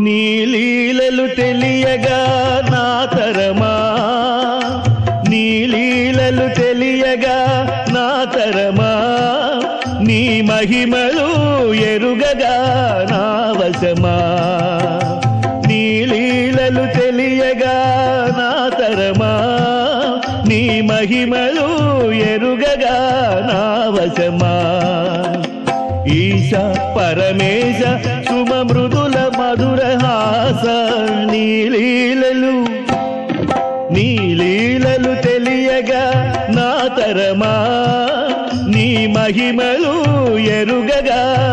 నీ లీలలు తెలియగా నా తరమా? నీ లీలలు తెలియగా నా తరమా? నీ మహిమలు ఎరుగగా నా వశమా? నీ లీలలు తెలియగా నా తరమా? నీ మహిమలు ఎరుగగా నా వశమా? ఈశ పరమేశ సుమ మృదుల మధుర హాస నీలీలలు. నీలీలలు తెలియగా నా తరమా నీ మహిమలు ఎరుగగా.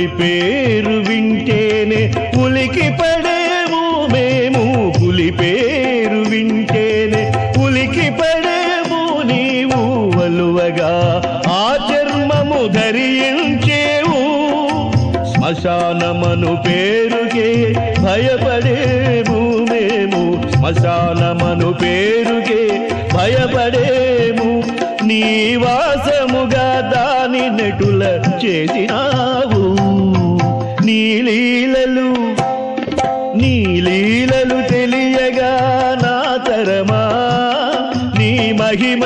పులి పేరు వింటేనే పులికి పడేము మేము. పులి పేరు వింటేనే పులికి పడేము నీవు వలువగా. ఆ చర్మము ధరించేవు. శ్మశానమను పేరుకే భయపడేము మేము. శ్మశానమను పేరుకే భయపడేము నీ వాసముగా దాని నటుల చేసినావు. నీలీలలు నీలీలలు తెలియగా నా తరమా నీ మహిమ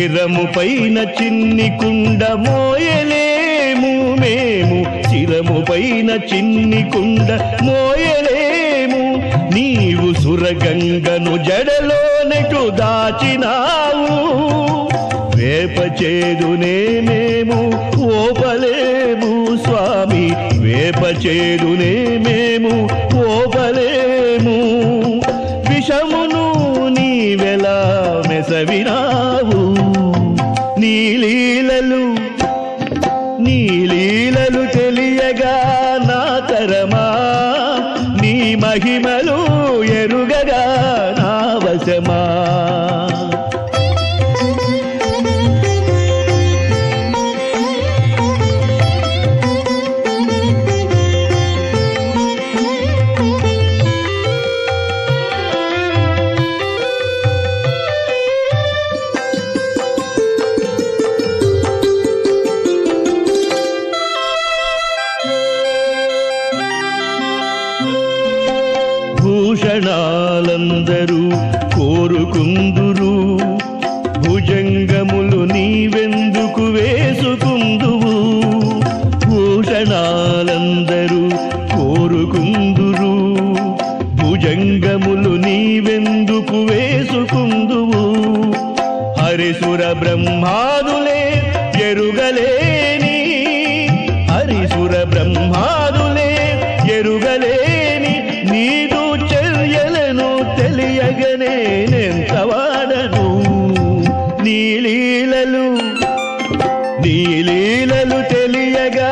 శిరము పైన చిన్ని కుండ మోయలేము మేము. శిరము పైన చిన్ని కుండ మోయలేము. నీవు సురగంగను జడలోనెటు దాచినావు వేప చేదునే మేము ఓపలేము స్వామి. వేప చేదునే మేము ఓపలేము మెసవినావు నీలీలలు నీలీలలు తెలియగా నా తరమా నీ మహిమలు భూషణాలందరూ కోరుకుందురు. భుజంగములు నీవెందుకు వేసుకుందువు? భూషణాలందరూ కోరుకుందురు. భుజంగములు నీవెందుకు వేసుకుందువు? హరిసుర బ్రహ్మాదులే ఎరుగలేని. హరిసుర బ్రహ్మా తెలియగనే నీలీలలు నీలీలలు తెలియగా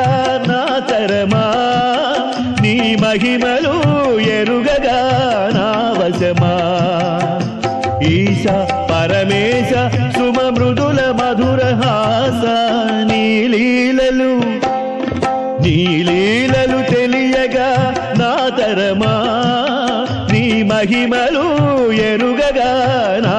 నా తరమా. నీ మహిమలు ఎరుగగా నా వశమా. ఈశ పరమేశ సుమమృదుల మధుర హాస నీలీలలు నీలీలలు తెలియగా నా తరమా. మహిమలు ఎరుగగా నా